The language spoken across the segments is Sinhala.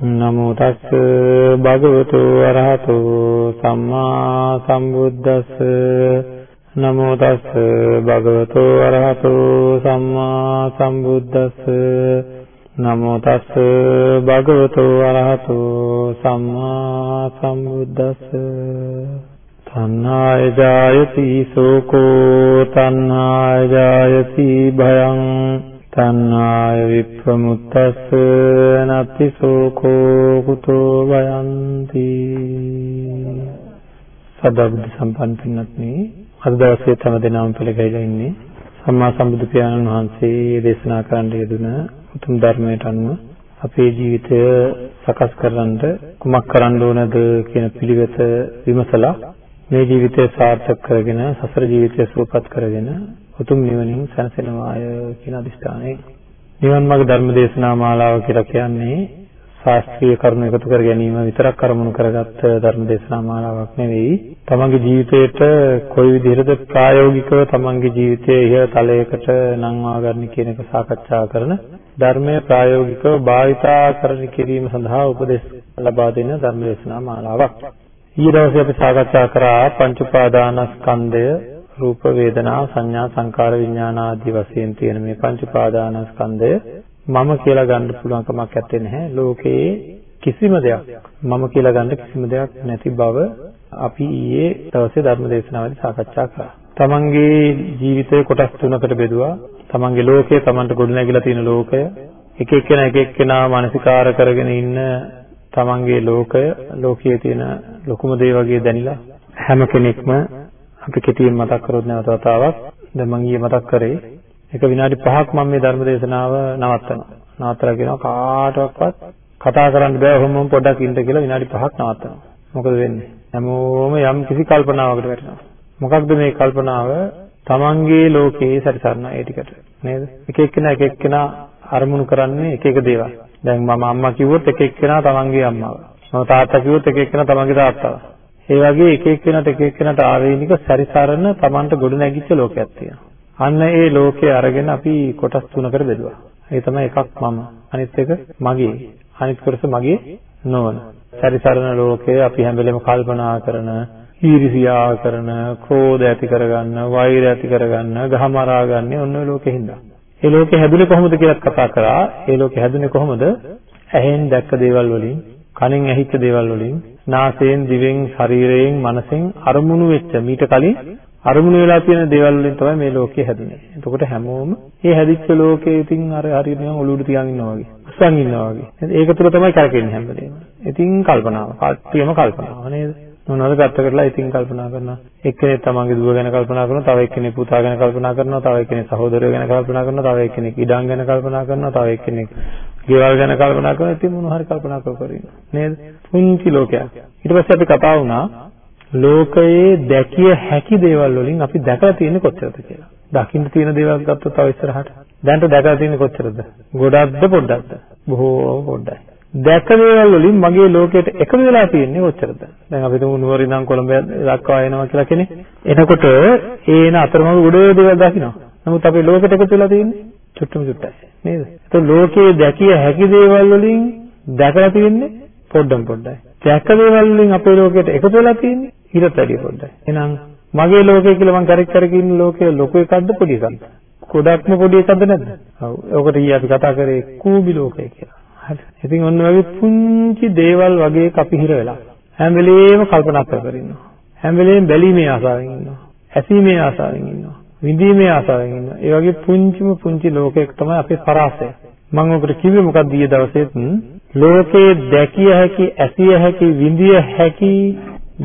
නමෝ තස්ස භගවතු අරහතෝ සම්මා සම්බුද්දස්ස. නමෝ තස්ස භගවතු අරහතෝ සම්මා සම්බුද්දස්ස. නමෝ තස්ස භගවතු අරහතෝ සම්මා සම්බුද්දස්ස. තණ්හාය ජායති සෝකෝ තණ්හාය ජායති භයං. තණ්හාය විප්‍රමුත්තස්ස නත්ති සෝකෝ කුතෝ භයන්ති. සදාබුද්ධ සම්පන්න පින්වත්නි අද දවසේ තම දෙනාම පිළිගැහිලා ඉන්නේ සම්මා සම්බුදු පියාණන් වහන්සේ දේශනා කරන්න යෙදුන උතුම් ධර්මයට අනුව අපේ ජීවිතය සකස් කරගන්න කුමක් කරන්න ඕනද කියන පිළිවෙත විමසලා මේ ජීවිතය සාර්ථක කරගෙන සසර ජීවිතය සුවපත් කරගෙන උතුම් නිවනින් සැනසෙනවාය කියන අදිෂ්ඨානයෙන් නිවන් මාර්ග ධර්ම දේශනා මාලාව කියලා කියන්නේ ශාස්ත්‍රීය කරුණු එකතු කර ගැනීම විතරක් කරමුණු කරගත් ධර්ම දේශනා මාලාවක් නෙවෙයි. තමන්ගේ ජීවිතයට කොයි විදිහටද ප්‍රායෝගිකව තමන්ගේ ජීවිතයේ ඉහළ තලයකට නංවා ගන්න කියන එක සාකච්ඡා කරන ධර්මය ප්‍රායෝගිකව භාවිතා කරන කිරීම සඳහා උපදෙස් ලබා දෙන ධර්ම දේශනා මාලාවක්. ඊයේ දවසේ අපි සාකච්ඡා කරා පංච උපාදානස්කන්ධය රූප වේදනා සංඥා සංකාර විඥාන ආදී වශයෙන් තියෙන මේ පංච උපාදානස්කන්ධය මම කියලා ගන්න පුළුවන් කමක් නැත්තේ නැහැ. ලෝකයේ කිසිම දෙයක් මම කියලා ගන්න කිසිම දෙයක් නැති බව අපි ඊයේ දවසේ ධර්ම දේශනාවේදී සාකච්ඡා කරා. තමන්ගේ ජීවිතේ කොටස් තුනකට බෙදුවා. තමන්ගේ ලෝකය, තමන්ට ගොඩනැගිලා තියෙන ලෝකය, එක එක්කෙනා එක එක්කෙනා මානසිකාර කරගෙන ඉන්න තමන්ගේ ලෝකය, ලෝකයේ තියෙන ලොකුම දේ වගේ දැනිලා හැම කෙනෙක්ම අපි කෙටියෙන් මතක් කරොත් නැවත වතාවක් දැන් මම ඊයේ මතක් කරේ එක විනාඩි 5ක් මම මේ ධර්ම දේශනාව නවත්තනවා. නවත්තලා කියනවා කාටවත් කතා කරන්න බෑ ඔහොමම පොඩ්ඩක් ඉන්න කියලා විනාඩි 5ක් නවත්තනවා. මොකද වෙන්නේ? හැමෝම යම් කිසි කල්පනාවකට වැටෙනවා. මොකක්ද මේ කල්පනාව? තමන්ගේ ලෝකේ සැරිසරන ඒ ටිකට නේද? එක එක්කෙනා එක එක්කෙනා අරමුණු කරන්නේ එක එක දේවල්. දැන් මම අම්මා කිව්වොත් එක එක්කෙනා තමන්ගේ අම්මාව. මම තාත්තා කිව්වොත් එක එක්කෙනා තමන්ගේ තාත්තාව. ඒ වගේ එක එක්කෙනාට එක එක්කෙනාට ආවේනික සැරිසරන තමන්ට ගොඩ නැගිච්ච ලෝකයක් තියෙනවා. අන්න ඒ ලෝකේ අරගෙන අපි කොටස් තුනකට බෙදුවා. ඒ තමයි එකක් මම, අනිත් එක මගේ, අනිත් කොටස මගේ නොවන. සැරිසරන ලෝකය අපි හැම වෙලෙම කල්පනා කරන, ඊර්ෂියා කරන, ක්‍රෝධ ඇති කරගන්න, වෛර ඇති කරගන්න, ගහමරා ගන්න ඔන්න ඔය ලෝකෙ හින්දා. ඒ ලෝකෙ හැදුනේ කොහොමද කියලා කතා කරා. ඒ ලෝකෙ හැදුනේ කොහොමද? ඇහෙන් දැක්ක දේවල් වලින්, කනෙන් ඇහිච්ච දේවල් වලින්, නාසයෙන්, දිවෙන්, ශරීරයෙන්, මනසෙන් අරමුණු වෙච්ච මීට කලින් අරමුණු වෙලා තියෙන දේවල් වලින් තමයි මේ ලෝකය හැදුනේ. එතකොට හැමෝම මේ හැදිච්ච ලෝකේ ඉතින් අර හරියට නිකන් ඔලුවට තියන් ඉන්නවා වගේ. අස්වන් ඉන්නවා වගේ. ඒක තුළ තමයි කරකෙන්නේ හැම වෙලේම. ඉතින් කල්පනාව. කට්ටියම කල්පනාව නේද? මොනවද පැත්තකටලා ඉතින් කල්පනා කරනවා. එක්කෙනෙක් තමන්ගේ දුව ගැන කල්පනා කරනවා, තව එක්කෙනෙක් පුතා ගැන කල්පනා කරනවා, තව එක්කෙනෙක් සහෝදරයෝ ගැන කල්පනා කරනවා, තව එක්කෙනෙක් ඉඩම් ගැන කල්පනා කරනවා, තව එක්කෙනෙක් ගෙවල් ගැන කල්පනා කරනවා. ඉතින් මොනවා හරි කල්පනා කර කර ඉන්නවා. නේද? පුංචි ලෝකයක්. ඊට පස්සේ අපි කතා වුණා ලෝකයේ දැකිය හැකි දේවල් වලින් අපි දැකලා තියෙන්නේ කොච්චරද කියලා. දකින්න තියෙන දේවල් ගත්තොත් තව ඉස්සරහට. දැන්ට දැකලා තියෙන්නේ කොච්චරද? ගොඩක්ද පොඩ්ඩක්ද? බොහෝ පොඩ්ඩයි. දැක දේවල් වලින් මගේ ලෝකයට එකතු වෙලා තියෙන්නේ කොච්චරද? දැන් අපි තුමු නුවර ඉඳන් කොළඹ දක්වා එනවා කියලා කෙනෙක්. එනකොට ඒන අතරමඟ ගොඩ දේවල් දකිනවා. නමුත් අපේ ලෝකෙට එකතු වෙලා තියෙන්නේ චුට්ටම චුට්ටයි. නේද? ඒක ලෝකයේ දැකිය හැකි දේවල් වලින් දැකලා තියෙන්නේ පොඩ්ඩම් පොඩ්ඩයි. දැක දේවල් වලින් අපේ ලෝකයට එකතු වෙලා තියෙන්නේ ඊටත් වැඩිය පොඩ්ඩයි. එහෙනම් මගේ ලෝකය කියලා මම කරක් කරගෙන ඉන්න ලෝකය ලොකු එකක්ද පොඩි එකක්ද? ගොඩක්ම පොඩි එකක්ද නැද්ද? ඔව්. ඔකට ඊයේ අපි කතා කරේ කූඹි ලෝකය කියලා. හරි. ඉතින් ඔන්න වගේ පුංචි දේවල් වගේ අපි හිර වෙලා හැම වෙලේම කල්පනා කර කර ඉන්නවා. හැම වෙලේම බැලීමේ ආසාවෙන් ඉන්නවා. ඇසීමේ ආසාවෙන් ඉන්නවා. විඳීමේ ආසාවෙන් ඉන්නවා. ඒ වගේ පුංචිම පුංචි ලෝකයක තමයි අපේ පරාසය. මම ඔකට කිව්වේ මොකක්ද ඊයේ දවසේත් ලෝකේ දැකිය හැකි, ඇසිය හැකි, විඳිය හැකි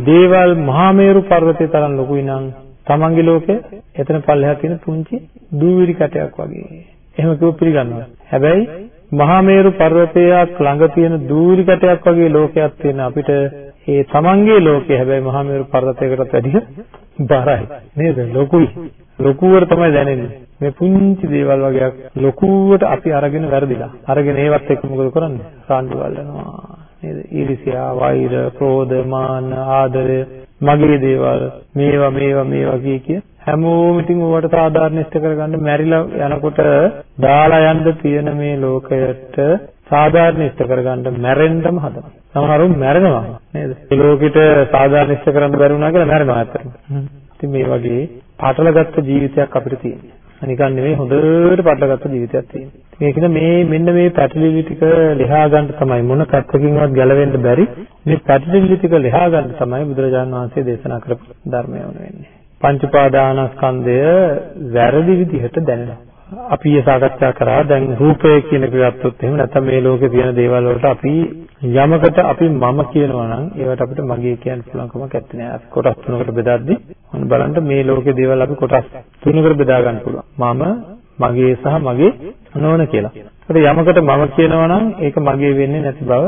දේවල් මහා මේරු පර්වතය තරම් ලොකුයි නම් තමන්ගේ ලෝකය එතන පල්ලෙහා තියෙන පුංචි දූවිලි කැටයක් වගේ. එහෙම කිව්ව පිළිගන්නවා. හැබැයි මහා මේරු පර්වතයක් ළඟ තියෙන දූලි කැටයක් වගේ ලෝකයක් තියෙන අපිට ඒ තමන්ගේ ලෝකේ හැබැයි මහා මේරු පර්වතයකටත් වැඩිය බරයි. නේද? ලොකුයි. ලොකුවට තමයි දැනෙන්නේ. මේ පුංචි දේවල් වගේක් ලොකුවට අපි අරගෙන වැරදිලා. අරගෙන ඒවත් එක්ක මොකද කරන්නේ? රාන්දු වල්ලනවා නේද? ඊර්ෂ්‍යා වෛර ක්‍රෝධ මාන ආදරය. මගේ දේවල් මේවා මේවා මේවා කිය කිය හැමෝම ඉතින් ඕවට සාධාරණ ඉෂ්ට කරගන්න මැරිලා යනකොට දාලා යන්න තියෙන මේ ලෝකයට සාධාරණ ඉෂ්ට කරගන්න මැරෙන්නම හදනවා. සමහරවල් මැරෙනවා නේද? ඒ ලෝකෙට සාධාරණ ඉෂ්ට කරන්න බැරි වුණා කියලා මැරෙනවා ඇත්තටම. ඉතින් මේ වගේ පාටලගත්ත ජීවිතයක් අපිට තියෙනවා. නිකන් නෙවෙයි හොඳට පටලගත්ත ජීවිතයක් තියෙනවා. ඒකද මේ මෙන්න මේ පැටලිලි ටික ලියා ගන්න තමයි මොන පැත්තකින්වත් ගැලවෙන්න බැරි මේ පැටලිලි ටික ලියා ගන්න තමයි බුදුරජාණන් වහන්සේ දේශනා කරපු ධර්මය වුනේ. පංච උපාදානස්කන්ධය වැරදි විදිහට දැනෙනවා. අපි ඊ සාකච්ඡා කරා දැන් රූපය කියන එක ගත්තොත් එහෙම නැත්නම් මේ ලෝකේ තියෙන දේවල් වලට අපි යමකට අපි මම කියනවා නම් ඒවට අපිට මගේ කියන්න පුළුවන් කමක් නැත්තේ අපි කොටස් තුනකට බෙදද්දී ඔන්න බලන්න මේ ලෝකේ දේවල් අපි කොටස් තුනකට බෙදා ගන්න පුළුවන් මම මගේ සහ මගේ නොවන කියලා. ඒකට යමකට මම කියනවා නම් ඒක මගේ වෙන්නේ නැති බව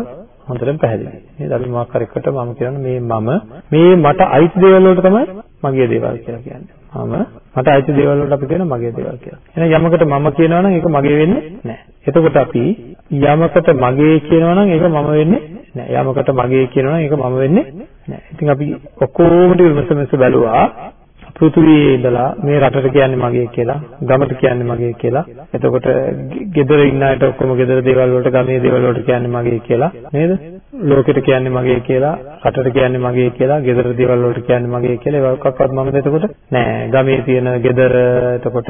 හොඳටම පැහැදිලි. නේද? අපි මොකක් හරි එකට මම කියන්නේ මේ මම මේ මට අයිති දේවල් වලට තමයි මගේ දේවල් කියලා කියන්නේ. මම මට අයිති දේවල් වලට අපි කියන මගේ දේවල් කියලා. එහෙනම් යමකට මම කියනවා නම් ඒක මගේ වෙන්නේ නැහැ. එතකොට අපි යමකට මගේ කියනවා නම් ඒක මම වෙන්නේ නැහැ. යමකට මගේ කියනවා නම් ඒක මම වෙන්නේ නැහැ. ඉතින් අපි ඔක්කොම ටික විමසමස බැලුවා. පෘථුවියේ ඉඳලා මේ රටට කියන්නේ මගේ කියලා, ගමට කියන්නේ මගේ කියලා. එතකොට ගෙදර ඉන්න අයට ඔක්කොම ගෙදර දේවල් වලට, ගමේ දේවල් වලට කියන්නේ මගේ කියලා නේද? ලෝකෙට කියන්නේ මගේ කියලා, රටට කියන්නේ මගේ කියලා, ගෙදර දේවල් වලට කියන්නේ මගේ කියලා. ඒක ඔක්කොක්වත් මමද එතකොට නෑ. ගමේ තියෙන ගෙදර එතකොට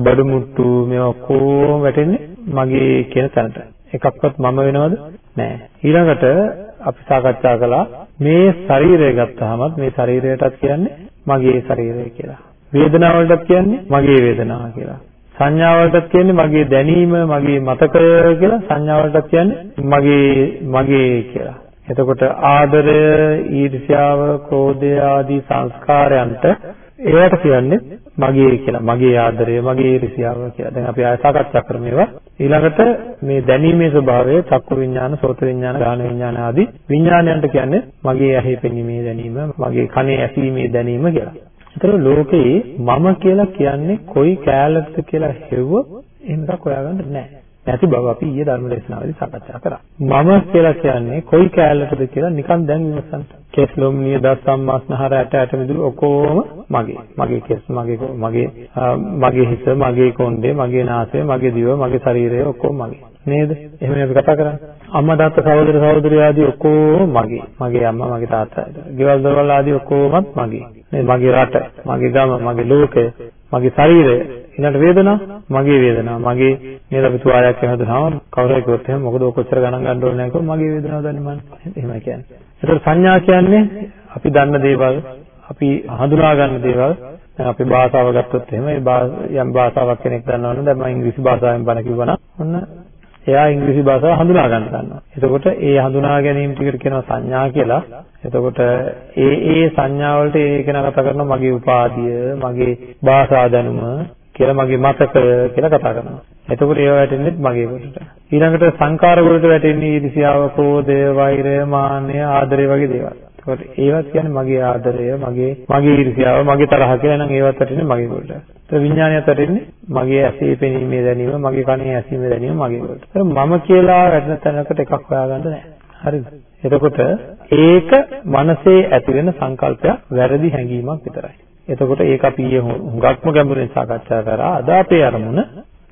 බඩු මුට්ටු මේවා ඔක්කොම වැටෙන්නේ මගේ කියන තැනට. එකක්වත් මම වෙනවද? නෑ. ඊළඟට අපි සාකච්ඡා කළා මේ ශරීරය ගත්තාමත් මේ ශරීරයටත් කියන්නේ මගේ ශරීරය කියලා. වේදනාව වලටත් කියන්නේ මගේ වේදනාව කියලා. සංඥා වලටත් කියන්නේ මගේ දැනීම, මගේ මතකය කියලා. සංඥා වලටත් කියන්නේ මගේ මගේ කියලා. එතකොට ආදරය, ඊර්ෂ්‍යාව, ක්‍රෝධය ආදී සංස්කාරයන්ට ඒවට කියන්නේ මගේ කියලා. මගේ ආදරය, මගේ ඊර්ෂ්‍යාව කියලා. දැන් අපි ආය සාකච්ඡා කරමු ඒවා. ඊළඟට මේ දැනීමේ ස්වභාවය චක්කු විඤ්ඤාණ, සෝත විඤ්ඤාණ, ගාන විඤ්ඤාණ ආදී විඤ්ඤාණයන්ට කියන්නේ මගේ ඇහි පෙනීමේ දැනීම, මගේ කනේ ඇසීමේ දැනීම කියලා. ඒතර ලෝකේ මම කියලා කියන්නේ කොයි කෑල්ලක්ද කියලා හෙව්වොත් එහෙම එකක් හොයාගන්න නැහැ. නැති බව අපි ඊයේ ධර්ම දේශනාවේදී සාකච්ඡා කරා. මම කියලා කියන්නේ කොයි කෑල්ලටද කියලා නිකන් දැන් විමසන්න. කෙස්ලොම් නියද සම්මාස්නහර ඇට ඇට මිදුළු ඔක්කොම මගේ. මගේ කෙස් මගේ මගේ මගේ හිත මගේ කොණ්ඩේ මගේ නාසය මගේ දිව මගේ ශරීරය ඔක්කොම මගේ. නේද? එහෙම අපි කතා කරන්නේ. අම්මා තාත්තා සහෝදර සහෝදරිය ආදී ඔක්කොම මගේ. මගේ අම්මා මගේ තාත්තා. ගෙවල් දොරවල් ආදී ඔක්කොමත් මගේ. මේ මගේ රට, මගේ ගම, මගේ ලෝකය, මගේ ශරීරය ඊළඟ වේදනාව මගේ වේදනාව මගේ නේද අපි තුවාලයක් හදනවා කවුරු හරි කිව්වොත් එහෙම මොකද ඔය කොච්චර ගණන් ගන්න ඕනේ නැහැ මගේ වේදනාව දන්නේ මම එහෙමයි කියන්නේ. ඒතකොට සංඥා කියන්නේ අපි දන්න දේවල් අපි හඳුනා ගන්න දේවල් දැන් අපි භාෂාව ගත්තොත් එහෙම ඒ යම් භාෂාවක් කෙනෙක් දන්නවනම් දැන් මම ඉංග්‍රීසි භාෂාවෙන් බණ කිව්වනම් ඔන්න එයා ඉංග්‍රීසි භාෂාව හඳුනා ගන්න ගන්නවා. එතකොට ඒ හඳුනා ගැනීම ටිකට කියනවා සංඥා කියලා. එතකොට ඒ ඒ සංඥා වලට ඒ කෙනා කතා කරනවා මගේ උපාධිය, මගේ භාෂා දැනුම, කියලා මගේ මතකය කියලා කතා කරනවා. එතකොට ඒව වැටෙන්නේ මගේ කොටට. ඊළඟට සංකාර වලට වැටෙන්නේ ඊර්ෂ්‍යාව, ක්‍රෝධය, වෛරය, මාන්නය, ආදරය වගේ දේවල්. එතකොට ඒවත් කියන්නේ මගේ ආදරය, මගේ මගේ ඊර්ෂ්‍යාව, මගේ තරහ කියලා නම් ඒවත් වැටෙන්නේ මගේ කොටට. ඒත් විඥානයත් වැටෙන්නේ මගේ ඇසේ පෙනීමේ දැනීම, මගේ කනේ ඇසීමේ දැනීම මගේ කොටට. මම කියලා වැටෙන තැනකට එකක් හොයාගන්න නැහැ. හරිද? එතකොට ඒක මනසේ ඇති වෙන සංකල්පයක් වැරදි හැඟීමක් විතරයි. එතකොට ඒක අපි ඊයේ හුඟක්ම ගැඹුරින් සාකච්ඡා කරා. අද අපේ අරමුණ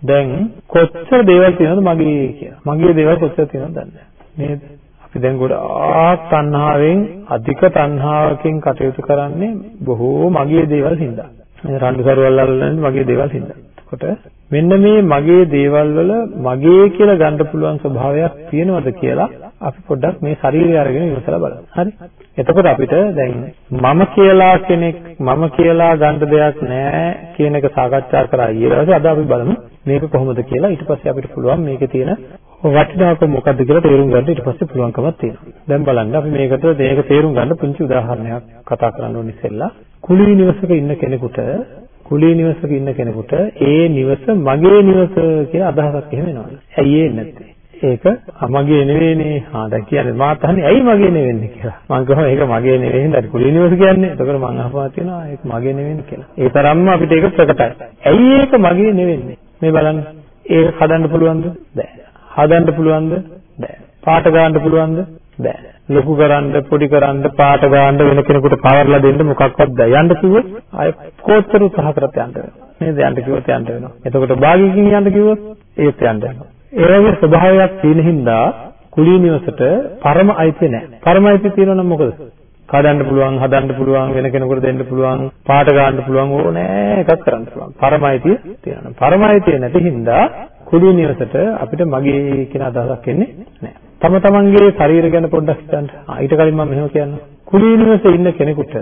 දැන් කොච්චර දේවල් තියෙනවද මගේ කියලා. මගේ දේවල් කොච්චර තියෙනවද දන්නේ නේද? අපි දැන් ගොඩාක් තණ්හාවෙන් අධික තණ්හාවකින් කටයුතු කරන්නේ බොහෝ මගේ දේවල් හින්දා. රණ්ඩු සරුවල් අල්ලන්නේ මගේ දේවල් හින්දා. එතකොට මෙන්න මේ මගේ දේවල් වල මගේ කියලා ගන්න පුළුවන් ස්වභාවයක් තියෙනවද කියලා අපි පොඩ්ඩක් මේ ශරීරය අරගෙන ඉවසලා බලමු. හරි? එතකොට අපිට දැන් මම කියලා කෙනෙක් මම කියලා ගන්න දෙයක් නැහැ කියන එක සාකච්ඡා කරා ඊළඟට අද අපි බලමු මේක කොහොමද කියලා ඊට පස්සේ අපිට පුළුවන් මේකේ තියෙන වටිනාකම මොකක්ද කියලා තේරුම් ගන්න ඊට පස්සේ පුළුවන්කමක් තියෙනවා. දැන් බලන්න අපි මේකට මේක තේරුම් ගන්න පුංචි උදාහරණයක් කතා කරන්න ඕනේ ඉස්සෙල්ලා. කුලී නිවසක ඉන්න කෙනෙකුට කුලී නිවසක ඉන්න කෙනෙකුට ඒ නිවස මගේ නිවස කියලා අදහසක් එහෙම එනවද? ඇයි ඒ නැත්තේ? ඒක මගේ නෙවෙයිනේ. ආ දැන් කියන්නේ මාත් අහන්නේ ඇයි මගේ නෙවෙන්නේ කියලා. මම කියනවා ඒක මගේ නෙවෙයි නේද? කුලී නිවස කියන්නේ. එතකොට මම අහපුවා තියෙනවා ඒක මගේ නෙවෙන්නේ කියලා. ඒ තරම්ම අපිට ඒක ප්‍රකටයි. ඇයි ඒක මගේ නෙවෙන්නේ? මේ බලන්න. ඒක හදන්න පුළුවන්ද? බෑ. හදන්න පුළුවන්ද? බෑ. පාට ගන්න පුළුවන්ද? බෑ. ලොකු කරන්න, පොඩි කරන්න, පාට ගන්න වෙන කෙනෙකුට පවර්ලා දෙන්න මොකක්වත් බෑ. යන්න කිව්වොත් ආය කොච්චර උත්සාහ කරත් යන්න වෙනවා. නේද? යන්න කිව්වොත් යන්න වෙනවා. එතකොට භාගිකින් යන්න කිව්වොත් ඒත් යන්න වෙනවා. ඒ වගේ ස්වභාවයක් තියෙන හින්දා කුලී නිවසට පරම අයිතිය නැහැ. පරම අයිතිය තියෙනවා නම් මොකද? කඩන්න පුළුවන්, හදන්න පුළුවන්, වෙන කෙනෙකුට දෙන්න පුළුවන්, පාට ගන්න පුළුවන් ඕනෑ එකක් කරන්න පුළුවන්. පරම අයිතිය තියෙනවා. පරම අයිතිය නැති හින්දා කුලී නිවසට අපිට මගේ කියන අදහසක් එන්නේ නැහැ. තම තමන්ගේ ශරීර ගැන පොඩ්ඩක් හිතන්න. ඊට කලින් මම මෙහෙම කියන්නම්. කුලී නිවසේ ඉන්න කෙනෙකුට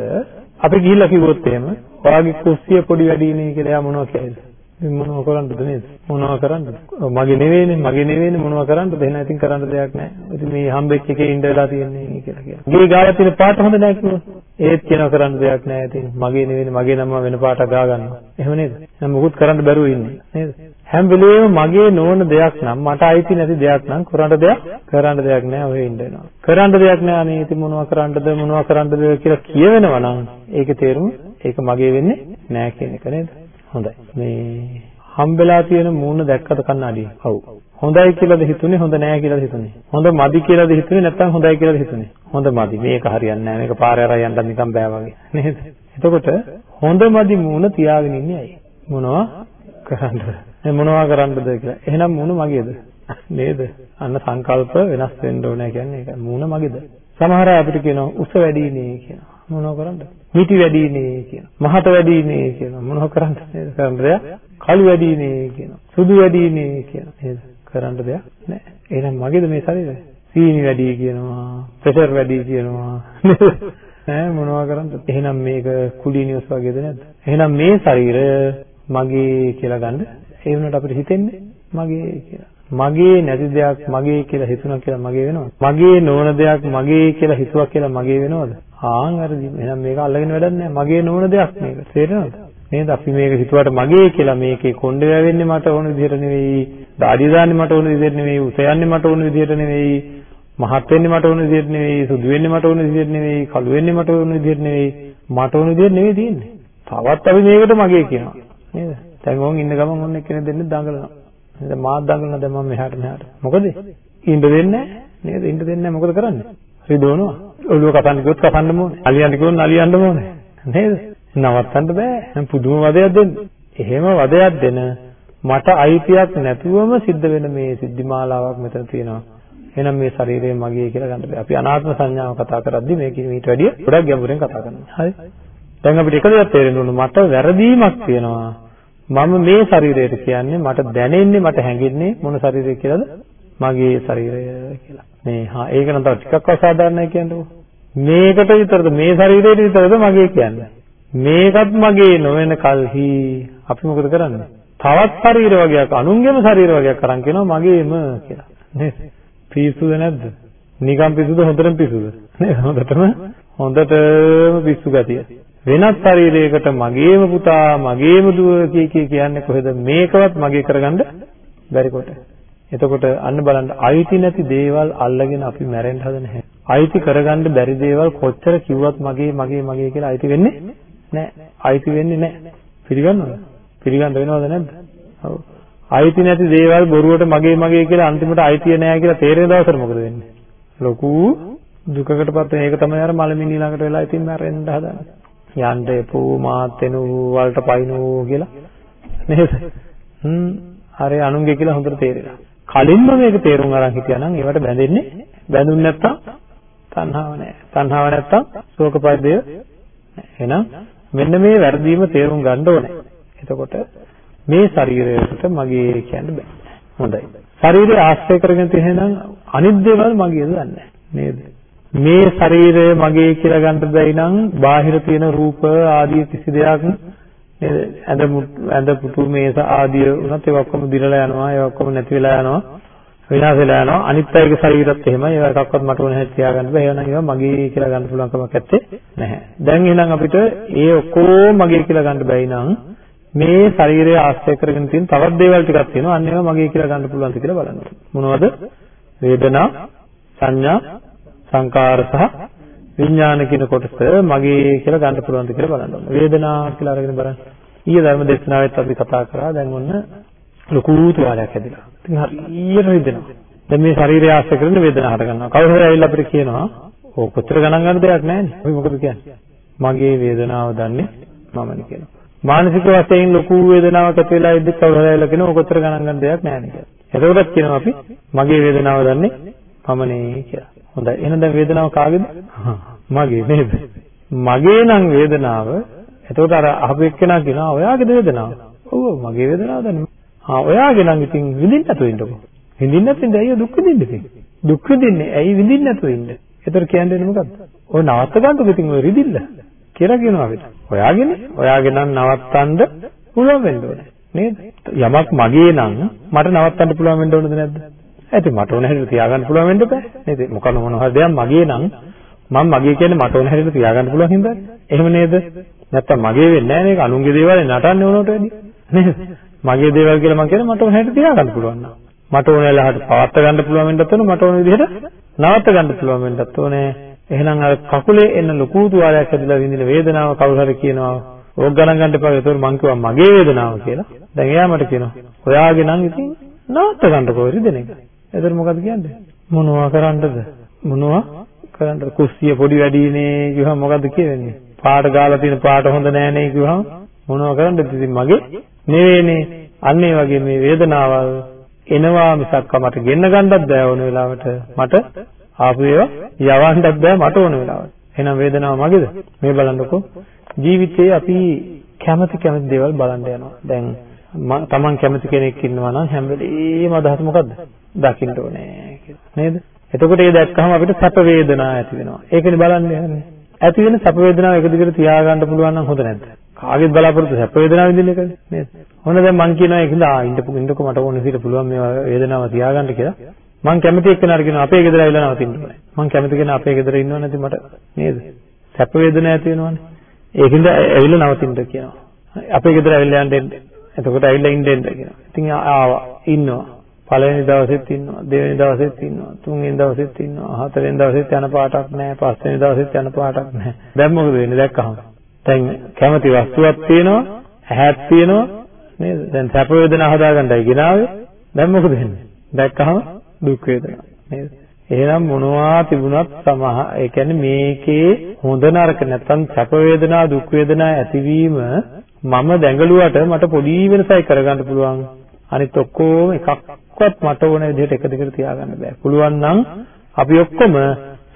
අපි ගිහිල්ලා කිව්වොත් එහෙම ඔයාගේ කුස්සිය පොඩි වැඩි නේ කියලා එයා මොනවද කියන්නේ? ඉතින් මොනව කරන්නද නේද? මොනව කරන්නද? මගේ නෙවෙයිනේ, මගේ නෙවෙයිනේ මොනව කරන්නද? එහෙනම් ඉතින් කරන්න දෙයක් නැහැ. ඉතින් මේ හම්බෙච්ච එකේ ඉඳ වෙලා තියෙන්නේ කියලා කියනවා. ගේ ගාලා තියෙන පාට හොඳ නැහැ කිව්වොත්. ඒත් කියනවා කරන්න දෙයක් නැහැ. ඉතින් මගේ නෙවෙයිනේ, මගේ නම වෙන පාටක් ගා ගන්නවා. එහෙම නේද? දැන් මොකුත් කරන්න බැරුව ඉන්නේ. නේද? හැම වෙලේම මගේ නොවන දෙයක් නම් මට අයිති නැති දෙයක් නම් කරන්න දෙයක් කරන්න දෙයක් නැහැ ඔය ඉන්න වෙනවා. කරන්න දෙයක් නැහැ අනේ ඉතින් මොනව කරන්නද මොනව කරන්නද කියලා කියවෙනවා නම් ඒකේ තේරුම ඒක මගේ වෙන්නේ නැහැ කියන එක නේද? හොඳයි. මේ හම්බෙලා තියෙන මූණ දැක්කද කන්නඩියේ? ඔව්. හොඳයි කියලාද හිතුනේ හොඳ නෑ කියලාද හිතුනේ? හොඳ මදි කියලාද හිතුනේ නැත්නම් හොඳයි කියලාද හිතුනේ? හොඳ මදි. මේක හරියන්නේ නෑ. මේක පාරේ අරන් යන්න නිකන් බෑ වගේ. නේද? එතකොට හොඳ මදි මූණ තියාගෙන ඉන්නේ ඇයි? මොනවා කරන්නද? මේ මොනවා කරන්නද කියලා. එහෙනම් මූණ මගේද? නේද? අන්න සංකල්ප වෙනස් වෙන්න ඕනේ කියන්නේ ඒක. මූණ මගේද? සමහර අය අපිට කියනවා උස වැඩි නේ කියනවා. මොනව කරන්නද? මිටි වැඩි නේ කියනවා. මහත වැඩි නේ කියනවා. මොනව කරන්නද? නේද? කරන්න දෙයක්. කළු වැඩි නේ කියනවා. සුදු වැඩි නේ කියනවා. නේද? කරන්න දෙයක් නැහැ. එහෙනම් මගේද මේ ශරීරය? සීනි වැඩි කියනවා. ප්‍රෙෂර් වැඩි කියනවා. ඈ මොනවා කරන්නද? එහෙනම් මේක කුලී නිවස් වගේද නැද්ද? එහෙනම් මේ ශරීරය මගේ කියලා ගන්න ඒ වුණාට අපිට හිතෙන්නේ මගේ කියලා. මගේ නැති දෙයක් මගේ කියලා හිතුණා කියලා මගේ වෙනවද? මගේ නොවන දෙයක් මගේ කියලා හිතුවා කියලා මගේ වෙනවද? ආන් වැරදි. එහෙනම් මේක අල්ලගෙන වැඩක් නැහැ. මගේ නොවන දෙයක් මේක. තේරෙනවද? නේද? අපි මේක හිතුවට මගේ කියලා මේකේ කොණ්ඩේ වැවෙන්නේ මට ඕන විදිහට නෙවෙයි. දාඩිය දාන්නේ මට ඕන විදිහට නෙවෙයි. උස යන්නේ මට ඕන විදිහට නෙවෙයි. මහත් වෙන්නේ මට ඕන විදිහට නෙවෙයි. සුදු වෙන්නේ මට ඕන විදිහට නෙවෙයි. කළු වෙන්නේ මට ඕන විදිහට නෙවෙයි. මට ඕන විදිහට නෙවෙයි තියෙන්නේ. තවත් අපි මේකට මගේ කියනවා. නේද? දැන් ඕන් ඉන්න ගමන් ඔන්න කෙනෙක් දෙන්න දඟලනවා. නේද මාත් දඟලන දැන් මම මෙහාට මෙහාට. මොකද? ඉන්න දෙන්නේ නේද? ඉන්න දෙන්නේ මොකද කරන්නේ? රිදවනවා. ඔළුව කපන්න කිව්වොත් කපන්නම ඕනේ. අලියන්න කිව්වොත් අලියන්නම ඕනේ. නේද? නවත්තන්න බෑ. පුදුම වදයක් දෙන්න. එහෙම වදයක් දෙන මට අයිතියක් නැතුවම සිද්ධ වෙන මේ සිද්ධිමාලාවක් මෙතන තියෙනවා. එහෙනම් මේ ශරීරය මගේ කියලා ගන්න බෑ. අපි අනාත්ම සංඥාව කතා කරද්දි මේක ඊට වැඩිය ගොඩක් ගැඹුරෙන් කතා කරනවා. හරි. දැන් අපිට එක දෙයක් තේරෙන්න ඕන. මට වැරදීමක් තියෙනවා. මම මේ ශරීරයට කියන්නේ මට දැනෙන්නේ මට හැඟෙන්නේ මොන ශරීරය කියලාද? මගේ ශරීරය කියලා. මේ හා ඒක නම් තව ටිකක් අසාධාරණයි කියන්නකෝ. මේකට විතරද මේ ශරීරයට විතරද මගේ කියන්නේ? මේකත් මගේ නොවන කල්හි අපි මොකද කරන්නේ? තවත් ශරීර වර්ගයක් අනුන්ගේම ශරීර වර්ගයක් අරන් කියනවා මගේම කියලා. නේද? පිස්සුද නැද්ද? නිකම් පිස්සුද හොඳටම පිස්සුද? නේද? හොඳටම හොඳටම පිස්සු ගතිය. වෙනත් ශරීරයකට මගේම පුතා මගේම දුව කිය කිය කියන්නේ කොහෙද මේකවත් මගේ කරගන්න බැරි කොට. එතකොට අන්න බලන්න අයිති නැති දේවල් අල්ලගෙන අපි මැරෙන්න හදන හැටි. අයිති කරගන්න බැරි දේවල් කොච්චර කිව්වත් මගේ මගේ මගේ කියලා අයිති වෙන්නේ නැහැ. අයිති වෙන්නේ නැහැ. පිළිගන්නවද? පිළිගන්න වෙනවද නැද්ද? ඔව්. අයිති නැති දේවල් බොරුවට මගේ මගේ කියලා අන්තිමට අයිතිය නැහැ කියලා තේරෙන දවසට මොකද වෙන්නේ? ලොකු දුකකටපත් වෙන එක තමයි අර මලමිනි ළඟට වෙලා ඉතින් මැරෙන්න හදන්නේ. යන්න එපෝ මාත් එනු වලට පයින්නෝ කියලා නේද? හ්ම් හරි අනුන්ගේ කියලා හොඳට තේරෙනවා. කලින්ම මේක තේරුම් අරන් හිටියා නම් ඒවට බැඳෙන්නේ බැඳුන් නැත්තම් තණ්හාව නැහැ. තණ්හාව නැත්තම් ශෝකපරිදය එහෙනම් මෙන්න මේ වැරදීම තේරුම් ගන්න ඕනේ. එතකොට මේ ශරීරයට මගේ කියන්න බෑ. හොඳයි. ශරීරය ආශ්‍රය කරගෙන තියෙනනම් අනිත් දේවල් මගේද දන්නේ නේද? මේ ශරීරය මගේ කියලා ගන්න බැයි නම් බාහිර තියෙන රූප ආදී කිසි දෙයක් නේද ඇඳ ඇඳ පුතු මේස ආදී උනත් ඒක ඔක්කොම දිරලා යනවා ඒක ඔක්කොම නැති වෙලා යනවා විනාශ වෙලා යනවා අනිත් අයගේ ශරීරත් එහෙමයි ඒවා එකක්වත් මට ඕන හැටි තියාගන්න බෑ ඒවා නම් ඒවා මගේ කියලා ගන්න පුළුවන් කමක් නැත්තේ නැහැ දැන් එහෙනම් අපිට ඒ ඔක්කොම මගේ කියලා ගන්න බැයි නම් මේ ශරීරය ආශ්‍රය කරගෙන තියෙන තවත් දේවල් ටිකක් තියෙනවා. අන්න ඒවා මගේ කියලා ගන්න පුළුවන්ද කියලා බලන්න. මොනවද? වේදනා, සංඥා, සංකාර සහ විඥාන කියන කොටස මගේ කියලා ගන්න පුළුවන්ද කියලා බලන්න ඕනේ. වේදනා කියලා අරගෙන බලන්න. ඊයේ ධර්ම දේශනාවෙත් අපි කතා කරා දැන් ඔන්න ලොකු තුවාලයක් හැදිලා. ඉතින් හරියට රිදෙනවා. දැන් මේ ශරීරය ආශ්‍රය කරගෙන වේදනාව හට ගන්නවා. කවුරු හරි ඇවිල්ලා අපිට කියනවා ඕක කොච්චර ගණන් ගන්න දෙයක් නැහැ නේ. අපි මොකද කියන්නේ? මගේ වේදනාව දන්නේ මමනේ කියනවා. මානසික වශයෙන් ලොකු වේදනාවක් ඇති වෙලා ඉද්දි කවුරු හරි ඇවිල්ලා කියනවා ඕක කොච්චර ගණන් ගන්න දෙයක් නැහැ නේ කියලා. එතකොටත් කියනවා අපි මගේ වේදනාව දන්නේ මමනේ කියලා. හොඳයි. එහෙනම් දැන් වේදනාව කාගේද? මගේ නේද? මගේ නම් වේදනාව එතකොට අර අහපු එක්කෙනා කියනවා ඔයාගේ වේදනාව. ඔව් මගේ වේදනාව දන්නේ. ආ ඔයාගේ නම් ඉතින් විඳින්න නැතුව ඉන්නකො. විඳින්න නැත්නම් ඇයි දුක් විඳින්නේ ඉතින්? දුක් විඳින්නේ ඇයි විඳින්න නැතුව ඉන්නේ? ඒතර කියන්නේ මොකද්ද? ඔය නවත්ත ගන්නකො ඉතින් ඔය රිදිල්ල කියලා කියනවා අපිට. ඔයාගෙන ඔයාගේ නම් නවත්තන්න පුළුවන් වෙන්න ඕනේ. නේද? යමක් මගේ නම් මට නවත්තන්න පුළුවන් වෙන්න ඕනද නැද්ද? ඇයි මට ඕන හැටියට තියාගන්න පුළුවන් වෙන්න බෑ. නේද? මොකද මොන හරි දෙයක් මගේ නම් මම මගේ කියන්නේ මට ඕන හැටියට තියාගන්න පුළුවන් හින්දා. එහෙම නේද? නැත්තම් මගේ වෙන්නේ නැහැ නේද? අනුන්ගේ දේවල් නටන්නේ ඕනට වැඩි. නේද? මගේ දේවල් කියලා මම කියන්නේ මට ඕන හැටියට තියාගන්න පුළුවන් නම්. මට ඕන වෙලාවට පවත් ගන්න පුළුවන් වෙන්නත් ඕන මට ඕන විදිහට නවත්ත ගන්න පුළුවන් වෙන්නත් ඕනේ. එහෙනම් අර කකුලේ එන ලොකු තුවාලයක් ඇදලා විඳින වේදනාව කවුරු හරි කියනවා ඕක ගණන් ගන්න එපා. ඒතකොට මං කිව්වා මගේ වේදනාව කියලා. දැන් එයා මට කියනවා ඔයාගේ නම් ඉතින් නවත්ත ගන්නකෝ රිදෙන එක. එතකොට මොකද කියන්නේ? මොනවා කරන්නද? මොනවා කරන්නද? කුස්සිය පොඩි වැඩිනේ කිව්වම මොකද කියන්නේ? පාට ගාලා තියෙන පාට හොඳ නෑනේ කිව්වම මොනවා කරන්නද? ඉතින් මගේ නෙවෙයිනේ. අන්න ඒ වගේ මේ වේදනාවල් එනවා මිසක් මට ගෙන්න ගන්නත් බෑ ඕන වෙලාවට. මට ආපු ඒවා යවන්නත් බෑ මට ඕන වෙලාවට. එහෙනම් වේදනාව මගේද? මේ බලන්නකෝ. ජීවිතේ අපි කැමති කැමති දේවල් බලන්න යනවා. දැන් තමන් කැමති කෙනෙක් ඉන්නවා නම් හැම වෙලේම අදහස මොකද්ද? දකින්න ඕනේ කියලා. නේද? එතකොට ඒ දැක්කහම අපිට සැප වේදනා ඇති වෙනවා. ඒකනේ බලන්නේ යන්නේ. ඇති වෙන සැප වේදනාව එක දිගට තියාගන්න පුළුවන් නම් හොඳ නැද්ද? කාගෙත් බලාපොරොත්තු සැප වේදනාව විඳින්න එකද නේද? ඔන්න දැන් මං කියනවා ඒකද ආ ඉන්නකො ඉන්නකො මට ඕන විදිහට පුළුවන් මේ වේදනාව තියාගන්න කියලා. මං කැමති එක්කෙනාට කියනවා අපේ ගෙදර ඇවිල්ලා නවතින්න ඕනේ. මං කැමති කෙනා අපේ ගෙදර ඉන්නව නැති මට නේද? සැප වේදනාවක් ඇති වෙනවනේ. ඒකින්ද ඇවිල්ලා නවතින්න කියනවා. අපේ ගෙදර ඇවිල්ලා යන්න එතකොට ඇවිල්ලා ඉන්න එන්න කියනවා. ඉතින් ආවා ඉන්නවා. පළවෙනි දවසෙත් ඉන්නවා, දෙවෙනි දවසෙත් ඉන්නවා, තුන්වෙනි දවසෙත් ඉන්නවා, හතරවෙනි දවසෙත් යන පාටක් නැහැ, පස්වෙනි දවසෙත් යන පාටක් නැහැ. දැන් මොකද වෙන්නේ දැක්කහම? දැන් කැමති වස්තුවක් තියෙනවා, ඇහක් තියෙනවා නේද? දැන් සැප වේදනා හදාගන්නයි ගෙනාවේ. දැන් මොකද වෙන්නේ? දැක්කහම දුක් වේදනා නේද? එහෙනම් මොනවා තිබුණත් සමහ ඒ කියන්නේ මේකේ හොඳ නරක නැත්නම් සැප වේදනා දුක් වේදනා ඇතිවීම මම දැඟලුවට මට පොඩි වෙනසක් කරගන්න පුළුවන් අනිත් ඔක්කොම එකක්වත් මට ඕන විදිහට එක දිගට තියාගන්න බෑ පුළුවන් නම් අපි ඔක්කොම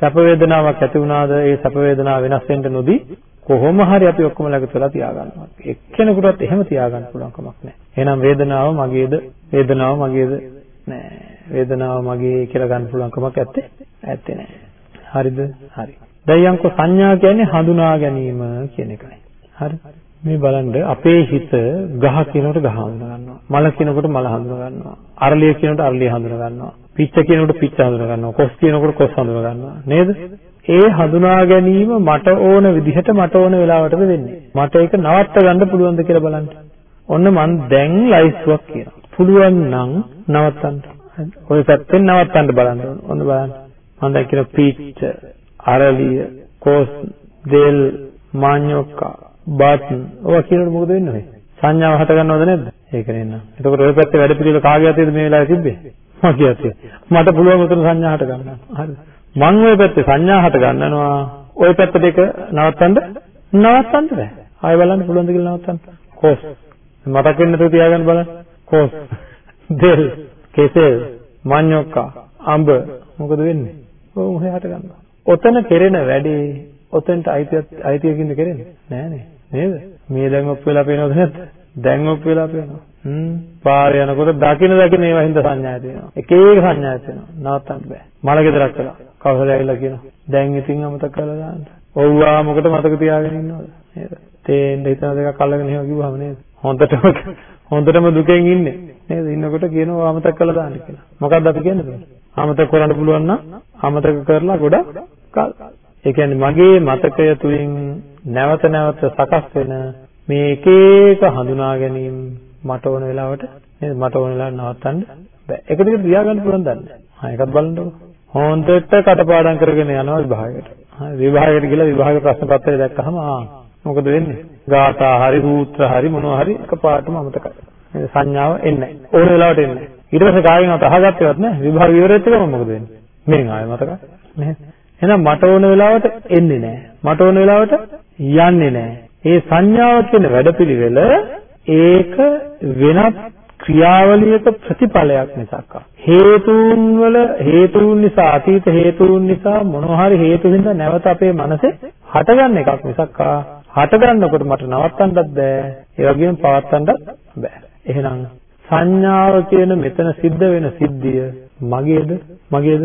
සැප වේදනාවක් ඇති වුණාද ඒ සැප වේදනාව වෙනස් වෙන්න නොදී කොහොම හරි අපි ඔක්කොම ළඟ වෙලා තියාගන්නවා. එක්කෙනෙකුටත් එහෙම තියාගන්න පුළුවන් කමක් නැහැ. එහෙනම් වේදනාව මගේද? වේදනාව මගේද? නෑ. වේදනාව මගේ කියලා ගන්න පුළුවන් කමක් ඇත්තේ? ඇත්තේ නෑ. හරිද? හරි. දැන් යන්කෝ සංඥා කියන්නේ හඳුනා ගැනීම කියන එකයි. හරි. මේ බලන්න අපේ හිත ගහ කියනකොට ගහ හඳුනා ගන්නවා. මල කියනකොට මල හඳුනා ගන්නවා. අරලිය කියනකොට අරලිය හඳුනා ගන්නවා. පිච්ච කියනකොට පිච්ච හඳුනා ගන්නවා. කොස් කියනකොට කොස් හඳුනා ගන්නවා. නේද? ඒ හඳුනා ගැනීම මට ඕන විදිහට මට ඕන වෙලාවටද වෙන්නේ. මට ඒක නවත්ත ගන්න පුළුවන්ද කියලා බලන්න. ඔන්න මං දැන් ලයිස්ට්ුවක් කියනවා. පුළුවන් නම් නවත්තන්න. ඔය පැත්තෙන් නවත්තන්න බලන්න ඕන. ඔන්න බලන්න. මම දැන් කියන පීච්ච, අරලිය, කොස්, දෙල්, මාඤ්ඤොක්කා, බත් ඔවා කියනකොට මොකද වෙන්නේ? සංඥාව හට ගන්නවද නැද්ද? ඒක නේන. එතකොට ඔය පැත්තේ වැඩ පිළිවෙල කාගේ අතේද මේ වෙලාවේ තිබ්බේ? මගේ අතේ. මට පුළුවන් උතන සංඥා හට ගන්න. හරි. මං ඔය පැත්තේ සංඥා හට ගන්නනවා. ඔය පැත්ත දෙක නවත්තන්න නවත්තන්න බෑ. ආයෙ බලන්න පුළුවන්ද කියලා නවත්තන්න. කොස්. මතක් වෙන්න තු තියාගන්න බලන්න. කොස්. දෙල්. කෙසෙල්. මඤ්ඤොක්කා. අඹ. මොකද වෙන්නේ? ඔව් හොයාට ගන්නවා. ඔතන කෙරෙන වැඩේ ඔතෙන්ට අයිතිය අයිතියකින්ද කෙරෙන්නේ? නෑනේ. නේද? මේ දැන් ඔප් වෙලා පේනවද නැද්ද? දැන් ඔප් වෙලා පේනවා. හ්ම් පාරේ යනකොට දකින්න දකින්න ඒවා හින්දා සංඥා තියෙනවා. එක එක සංඥා තියෙනවා. නවත්තන්න බෑ. මල ගෙදරක් කළා. කවුරුහරි ඇවිල්ලා කියනවා. දැන් ඉතින් අමතක කරලා දාන්න. ඔව්වා මොකට මතක තියාගෙන ඉන්නවද? නේද? තේන්න හිතන දෙකක් අල්ලගෙන එහෙම කිව්වම නේද? හොඳටම හොඳටම දුකෙන් ඉන්නේ. නේද? ඉන්නකොට කියනවා අමතක කරලා දාන්න කියලා. මොකක්ද අපි කියන්නේ? අමතක කරන්න පුළුවන් නම් අමතක කරලා ගොඩක් කල්. ඒ කියන්නේ මගේ මතකය තුලින් නැවත නැවත සකස් වෙන මේ එක එක හඳුනා ගැනීම මට ඕන වෙලාවට නේද මට ඕන වෙලාවට නවත්තන්න බෑ. ඒක දිගට තියාගන්න පුළුවන් දන්නේ. හා ඒකත් බලන්නකො. හොන්දට කටපාඩම් කරගෙන යනවා විභාගයට. හා විභාගයට ගිහලා විභාග ප්‍රශ්න පත්‍රය දැක්කහම ආ මොකද වෙන්නේ? ගාථා හරි සූත්‍ර හරි මොනවා හරි එකපාරටම අමතකයි. නේද සංඥාව එන්නේ නැහැ. ඕන වෙලාවට එන්නේ නැහැ. ඊට පස්සේ කාගෙන්වත් අහගත්තේවත් නැහැ. විභාග ඉවරෙත් එකම මොකද වෙන්නේ? මෙන් ආයෙ මතකයි. නේද? එහෙනම් මට ඕන වෙලාවට එන්නේ නැහැ. මට ඕන වෙලාවට යන්නේ නැහැ. ඒ සංඥාව කියන වැඩපිළිවෙල ඒක වෙනත් ක්‍රියාවලියක ප්‍රතිඵලයක් මිසක් හේතුන් වල හේතුන් නිසා අතීත හේතුන් නිසා මොනවා හරි හේතු හින්දා නැවත අපේ මනසේ හටගන්න එකක් මිසක් හටගන්නකොට මට නවත්තන්නත් බෑ. ඒ වගේම පවත්තන්නත් බෑ. එහෙනම් සංඥාව කියන මෙතන සිද්ධ වෙන සිද්ධිය මගේද? මගේද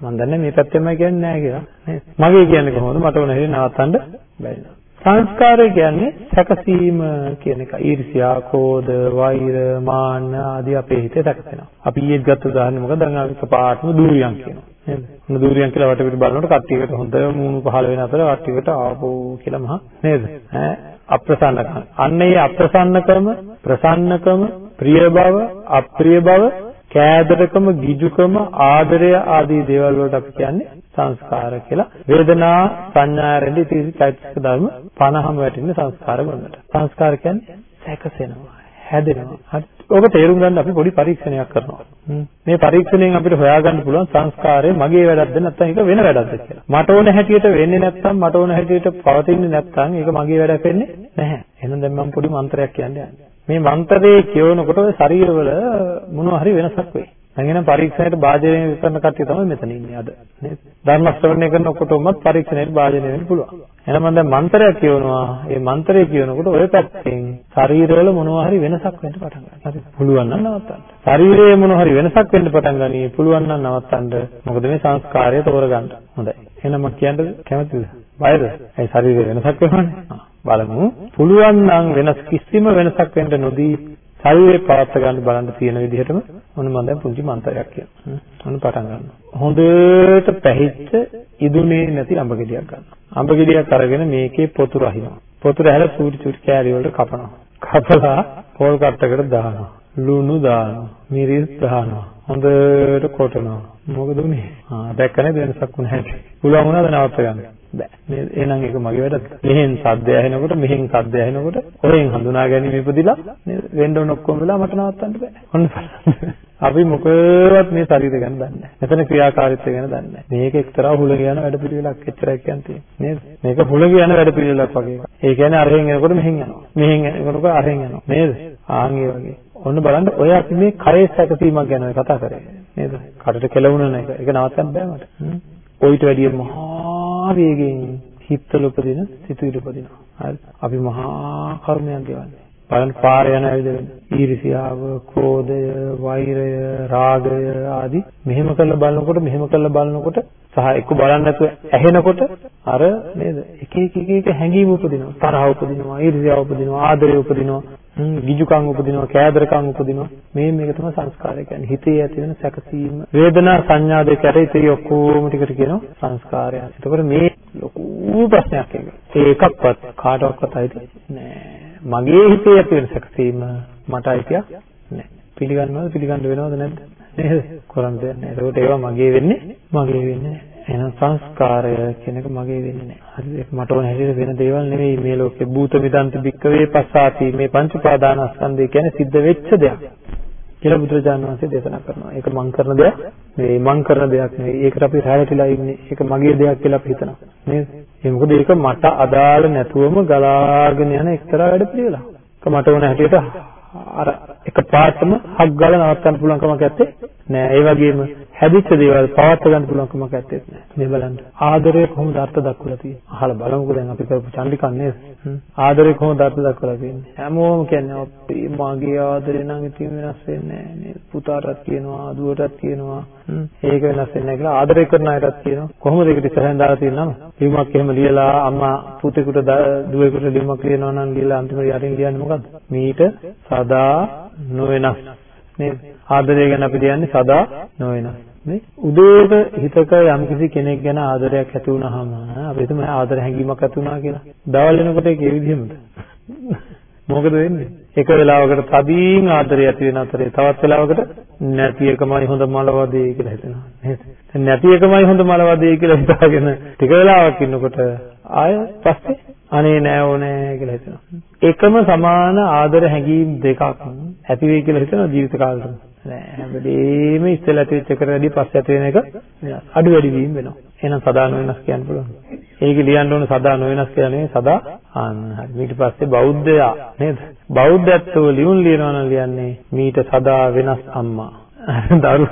මම දන්නේ මේ පැත්තෙන්ම කියන්නේ නැහැ කියලා නේද මගේ කියන්නේ කොහොමද මට ඕන හැටි නවත්තන්න බැරි සංස්කාරය කියන්නේ සැකසීම කියන එක. ඊර්ෂ්‍යා, ක්‍රෝධ, වෛර, මාන්න ආදී අපේ හිතේ සැකසෙනවා. අපි ඊයේත් ගත්ත උදාහරණය මොකද? දැන් අපි පාටම දූරියන් කියනවා. නේද? මොන දූරියන් කියලා වටපිට බලනකොට කට්ටියකට හොඳ මූණු පහළ වෙන අතර කට්ටියකට ආපෝ කියලා මහා නේද? ඈ අප්‍රසන්නකම. අන්න ඒ අප්‍රසන්නකම, ප්‍රසන්නකම, ප්‍රිය බව, අප්‍රිය බව කෑදරකම, ගිජුකම, ආදරය ආදී දේවල් වලට අපි කියන්නේ සංස්කාර කියලා. වේදනා, සංඥා රැඳි තීසි චෛතසික ධර්ම 50ම වැටෙන්නේ සංස්කාර වලට. සංස්කාර කියන්නේ සැකසෙනවා, හැදෙනවා. හරි. ඕක තේරුම් ගන්න අපි පොඩි පරීක්ෂණයක් කරනවා. මේ පරීක්ෂණයෙන් අපිට හොයාගන්න පුළුවන් සංස්කාරය මගේ වැඩක්ද නැත්නම් ඒක වෙන වැඩක්ද කියලා. මට ඕන හැටියට වෙන්නේ නැත්නම් මට ඕන හැටියට පවතින්නේ නැත්නම් ඒක මගේ වැඩක් වෙන්නේ නැහැ. එහෙනම් දැන් මම පොඩි මන්ත්‍රයක් කියන්නේ. මේ මන්ත්‍රයේ කියවනකොට ඔය ශරීරවල මොනවා හරි වෙනසක් වෙයි. දැන් එනම් පරීක්ෂණයට භාජනය කරන කට්ටිය තමයි මෙතන ඉන්නේ අද. නේද? ධර්ම ශ්‍රවණය කරන ඔක්කොටමත් පරීක්ෂණයට භාජනය වෙන්න පුළුවන්. එහෙනම් මම දැන් මන්ත්‍රයක් කියවනවා. ඒ මන්ත්‍රය කියනකොට ඔය පැත්තෙන් ශරීරවල මොනවා හරි වෙනසක් වෙන්න පටන් ගන්නවා. හරි. පුළුවන් නම් නවත්තන්න. ශරීරයේ මොනවා හරි වෙනසක් වෙන්න පටන් ගනී. පුළුවන් නම් නවත්තන්න. මොකද මේ සංස්කාරය තෝරගන්න. හොඳයි. එහෙනම් මම කියන්නද කැමතිද? බයද? ඒ ශරීරයේ වෙනසක් වෙනවනේ. බලමු. පුළුවන් නම් වෙනස් කිසිම වෙනසක් වෙන්න නොදී ශරීරේ පවත් ගන්න බලන්න තියෙන විදිහටම ඔන්න මම දැන් පුංචි මන්ත්‍රයක් කියනවා. ඔන්න පටන් ගන්නවා. හොඳට පැහිච්ච ඉදුනේ නැති අඹ ගෙඩියක් ගන්නවා. අඹ ගෙඩියක් අරගෙන මේකේ පොතු රහිනවා. පොතු රැහැලා චූටි චූටි කෑලි වලට කපනවා. කපලා පොල් කට්ටකට දානවා. ලුණු දානවා. මිරිස් දානවා. හොඳට කොටනවා. මොකද උනේ? ආ දැක්කනේ වෙනසක් වුණ හැටි. පුළුවන් වුණාද නවත්ත ගන්න? බෑ. මේ එහෙනම් ඒක මගේ වැඩ. මෙහෙන් සද්ද ඇහෙනකොට මෙහෙන් සද්ද ඇහෙනකොට ඔයෙන් හඳුනා ගැනීම ඉපදිලා නේද? වෙන්න ඕන ඔක්කොම වෙලා මට නවත්තන්න බෑ. ඔන්න අපි මොකවත් මේ ශරීරය ගැන දන්නේ නැහැ. මෙතන ක්‍රියාකාරීත්වය ගැන දන්නේ නැහැ. මේක එක්තරා හුලඟ යන වැඩ පිළිවෙලක් එච්චරයි කියන්නේ නේද? මේක හුලඟ යන වැඩ පිළිවෙලක් වගේ එකක්. ඒ කියන්නේ අරහෙන් එනකොට මෙහෙන් යනවා. මෙහෙන් එනකොට අරහෙන් යනවා. නේද? ආන් ඒ වගේ. ඔන්න බලන්න ඔය අපි මේ කරේ සැකසීමක් ගැන කතා කරේ. නේද? කටට කෙලවුණන එක. ඒක නවත්තන්න බෑ මට. ඔයිට වැඩිය මහා වේගයෙන් හිතවල උපදින සිතුවිලි උපදිනවා. හරි. අපි මහා කර්මයක් ගෙවන්නේ. බලන්න පාර යන ඇවිදගෙන ඊර්ෂියාව, ක්‍රෝධය, වෛරය, රාගය ආදී මෙහෙම කරලා බලනකොට මෙහෙම කරලා බලනකොට සහ එක්ක බලන්න නැතුව ඇහෙනකොට අර නේද එක එක එක එක හැඟීම් උපදිනවා තරහ උපදිනවා ඊර්ෂ්‍යාව උපදිනවා ආදරය උපදිනවා ගිජුකම් උපදිනවා කෑදරකම් උපදිනවා මේ මේක තමයි සංස්කාරය කියන්නේ හිතේ ඇති වෙන සැකසීම වේදනා සංඥා දෙක ඇති ඉතින් ඔක්කොම ටිකට කියනවා සංස්කාරය. එතකොට මේ ලොකු ප්‍රශ්නයක් ඒක. ඒකක්වත් කාටවත් අයිති නෑ. මගේ හිතේ ඇති වෙන සැකසීම මට අයිතියක් නෑ. පිළිගන්නවද පිළිගන්න වෙනවද නැද්ද? නේද? කරන් දෙන්නේ. ඒකට ඒවා මගේ වෙන්නේ මගේ වෙන්නේ එහෙනම් සංස්කාරය කියන එක මගේ වෙන්නේ නැහැ. හරිද? ඒක මට ඕන හැටියට වෙන දේවල් නෙවෙයි මේ ලෝකේ භූත විදන්ත බික්කවේ පස්සාති මේ පංච උපාදානස්කන්ධය කියන්නේ සිද්ධ වෙච්ච දෙයක්. කියලා බුදුරජාණන් වහන්සේ දේශනා කරනවා. ඒක මං කරන දෙයක් නෙවෙයි මං කරන දෙයක් නෙවෙයි. ඒකට අපි රැවටිලා ඉන්නේ. ඒක මගේ දෙයක් කියලා අපි හිතනවා. නේද? ඒ මොකද ඒක මට අදාළ නැතුවම ගලාගෙන යන එක්තරා වැඩ පිළිවෙලක්. ඒක මට ඕන හැටියට අර එක පාටම හක් ගාලා නවත්තන්න පුළුවන් කමක් නැත්තේ නෑ. ඒ වගේම හැදිච්ච දේවල් පවත් ගන්න පුළුවන් කමක් නැත්තේ නෑ. මේ බලන්න. ආදරය කොහොමද අර්ථ දක්වලා තියෙන්නේ? අහලා බලමුකෝ දැන් අපි කරපු චන්දිකන් නේද? ආදරය කොහොමද අර්ථ දක්වලා තියෙන්නේ? හැමෝම කියන්නේ අපේ මගේ ආදරේ නම් ඉතින් වෙනස් වෙන්නේ නෑ නේද? පුතාටත් කියනවා දුවටත් කියනවා. ඒක වෙනස් වෙන්නේ නෑ කියලා ආදරය කරන අයටත් කියනවා. කොහොමද ඒකට ඉස්සරහින් දාලා තියෙනවම ලියුමක් එහෙම ලියලා අම්මා පුතේකට දුවෙකුට ලියුමක් ලියනවා නම් ලියලා අන්තිමට යටින් ලියන්නේ මොකද්ද? මීට සදා නොවෙනස්. නේද ආදරය ගැන අපි කියන්නේ සදා නොවෙනස් නේ උදේට හිතක යම්කිසි කෙනෙක් ගැන ආදරයක් ඇති වුනහම අපි හිතමු ආදර හැඟීමක් ඇති වුණා කියලා. දවල් වෙනකොට ඒක ඒ විදිහමද? මොකද වෙන්නේ? එක වෙලාවකට තදින් ආදරය ඇති වෙන අතරේ තවත් වෙලාවකට නැති එකමයි හොඳ මලවදේ කියලා හිතෙනවා නේද? දැන් නැති එකමයි හොඳ මලවදේ කියලා හිතාගෙන ටික වෙලාවක් ඉන්නකොට ආය පස්සේ අනේ නෑ ඕනේ කියලා හිතෙනවා. එකම සමාන ආදර හැඟීම් දෙකක් ඇති වෙයි කියලා හිතනවා ජීවිත කාලෙට. නෑ හැමදේම ඉස්සෙල්ලා ඇති වෙච්ච එකට වැඩිය පස්සේ ඇති වෙන එක වෙනස්. අඩු වැඩි වීම වෙනවා. එහෙනම් සදා නොවෙනස් කියන්න පුළුවන්. ඒක ලියන්න ඕන සදා නොවෙනස් කියලා නෙවෙයි සදා ආන්න හරි. ඊට පස්සේ බෞද්ධයා නේද? බෞද්ධත්වව ලියුම් ලියනවා නම් ලියන්නේ මීට සදා වෙනස් අම්මා. දරු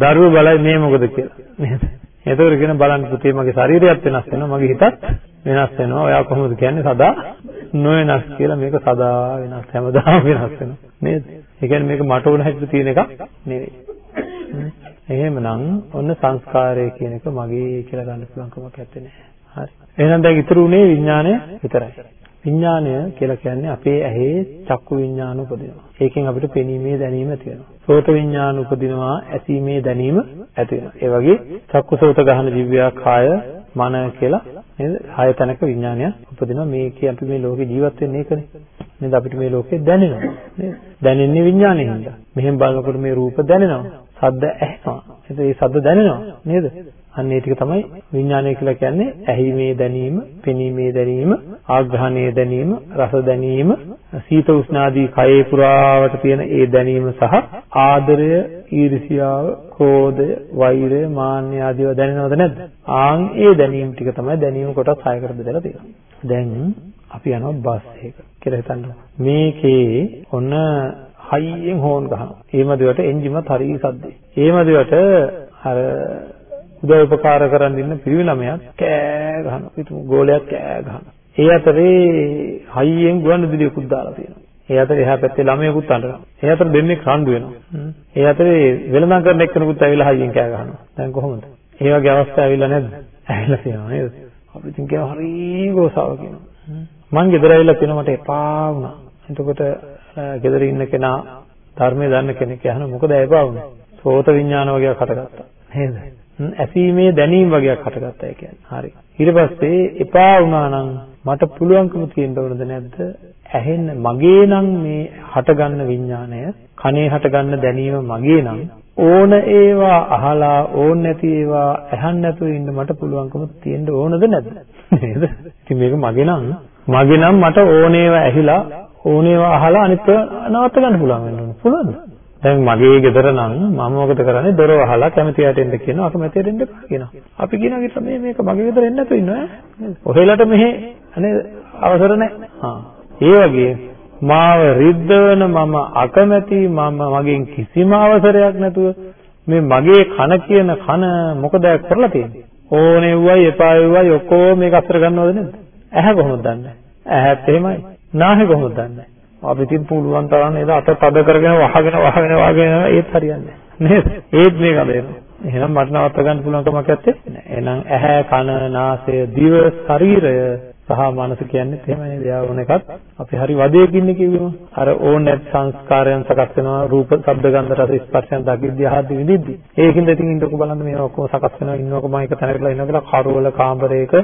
දරුව බලයි මේ මොකද කියලා. නේද? එතකොට කියන බලන්න පුතේ මගේ ශරීරයත් වෙනස් වෙනවා මගේ හිතත් වෙනස් වෙනවා. ඔයා කොහොමද කියන්නේ සදා නොවෙනස් කියලා මේක සදා වෙනස් හැමදාම වෙනස් වෙනවා. නේද? ඒ කියන්නේ මේක මට ඕන හැටියට තියෙන එකක් නෙවෙයි. එහෙමනම් ඔන්න සංස්කාරය කියන එක මගේ කියලා ගන්න පුළුවන් කමක් නැත්තේ. හරි. එහෙනම් දැන් ඉතුරු උනේ විඥානය විතරයි. විඥානය කියලා කියන්නේ අපේ ඇහි චක්කු විඥාන උපදිනවා. ඒකෙන් අපිට පෙනීමේ දැනීම ඇති වෙනවා. සෝත විඥාන උපදිනවා ඇසීමේ දැනීම ඇති වෙනවා. ඒ වගේ චක්කු සෝත ගහන දිව්‍යා කාය මන කියලා නේද? හය තැනක විඥානය උපදිනවා. මේකේ අපි මේ ලෝකේ ජීවත් වෙන්නේ ඒකනේ. නේද? අපිට මේ ලෝකේ දැනෙනවා. නේද? දැනෙන්නේ විඥානයෙන් හින්දා. මෙහෙන් බලනකොට මේ රූප දැනෙනවා. සද්ද ඇහෙනවා. එතකොට මේ සද්ද දැනෙනවා නේද? අන්න ඒ ටික තමයි විඥානය කියලා කියන්නේ ඇහිීමේ දැනීම, පෙනීමේ දැනීම, ආග්‍රහණයේ දැනීම, රස දැනීම, සීත උෂ්ණාදී කයේ පුරාවට තියෙන ඒ දැනීම සහ ආදරය, ඊර්ෂියාව, ක්‍රෝධය, වෛරය, මාන්නය ආදීව දැනෙනවද නැද්ද? ආන් ඒ දැනීම ටික තමයි දැනීම කොටස් 6කට බෙදලා තියෙනවා. දැන් අපි යනවා බස් එක කියලා හිතන්න. මේකේ ඔන්න හයියෙන් හෝන් ගහනවා. ඒ මදිවට එන්ජිමත් හරිය සද්දේ. ඒ මදිවට අර උදව් උපකාර කරන් ඉන්න පිරිමි ළමයාත් කෑ ගහනවා. පිටු ගෝලයක් කෑ ගහනවා. ඒ අතරේ හයියෙන් ගුවන් විදුලියකුත් දාලා තියෙනවා. ඒ අතරේ එහා පැත්තේ ළමයෙකුත් අඬනවා. ඒ අතර දෙන්නෙක් රණ්ඩු වෙනවා. ඒ අතරේ වෙළඳාම් කරන එක්කෙනෙකුත් ඇවිල්ලා හයියෙන් කෑ ගහනවා. දැන් කොහොමද? ඒ වගේ අවස්ථා ඇවිල්ලා නැද්ද? ඇවිල්ලා තියෙනවා නේද? අපි ඉතින් කියනවා හරි ගෝසාව කියනවා. මං ගෙදර ඇවිල්ලා තියෙනවා මට එපා වුණා. එතකොට ගෙදර ඉන්න කෙනා ධර්මයේ දන්න කෙනෙක් යහන මොකද එපා වුනේ? සෝත විඥාන වගේක් හටගත්තා. නේද? ඇසීමේ දැනීම වගේක් හටගත්තා ඒ කියන්නේ. හරි. ඊට පස්සේ එපා වුණා නම් මට පුළුවන්කම තියෙන්න ඕනද නැද්ද? ඇහෙන්න මගේ නම් මේ හටගන්න විඥාණය, කනේ හටගන්න දැනීම මගේ නම් ඕන ඒවා අහලා ඕන නැති ඒවා ඇහන්න නැතුව ඉන්න මට පුළුවන්කම තියෙන්න ඕනද නැද්ද? නේද? ඉතින් මේක මගේ නම් මගේ නම් මට ඕන ඒවා ඇහිලා ඕනේවා අහලා අනිත් නවත්ත ගන්න පුළුවන් වෙන්න ඕනේ. පුළුවන්ද? දැන් මගේ ගෙදර නම් මම මොකද කරන්නේ? දොර වහලා කැමතියට එන්න කියනවා. අකමැතියට එන්න එපා කියනවා. අපි කියනවා කිව්වා මේ මේක මගේ ගෙදර එන්න නැතුව ඉන්නවා ඈ. ඔහෙලට මෙහෙ අනේ අවසර නැහැ. හා. ඒ වගේ මාව රිද්දවන මම අකමැති මම මගෙන් කිසිම අවසරයක් නැතුව මේ මගේ කන කියන කන මොකද කරලා තියෙන්නේ? ඕනේ වුවයි එපා වුවයි ඔක්කොම මේක අතර ගන්නවද නැද්ද? ඇහැ කොහොමද දන්නේ? ඇහත් එහෙමයි. නාහේ කොහොමද දන්නේ? අපි ඉතින් පුළුවන් තරම් නේද අත තද කරගෙන වහගෙන වහගෙන වහගෙන ඒත් හරියන්නේ නේද? ඒත් මේක අදේනවා. එහෙනම් මට නවත්ත ගන්න පුළුවන් කමක් නැත්තේ. එහෙනම් ඇහැ, කන, නාසය, දිව, ශරීරය සහ මනස කියන්නේ එහෙමයි නේද? යා ඕන එකත් අපි හරි වදයක ඉන්නේ කිව්වම අර ඕනෑත් සංස්කාරයන් සකස් වෙනවා රූප, ශබ්ද, ගන්ධ, රස, ස්පර්ශයන් දකිද්දී අහද්දී විඳිද්දී. ඒකින්ද ඉතින් ඉන්නකො බලන්න මේවා ඔක්කොම සකස් වෙනවා ඉන්නකො මම එක තැනකට ඉන්නවා කියලා කරුවල කාමරයක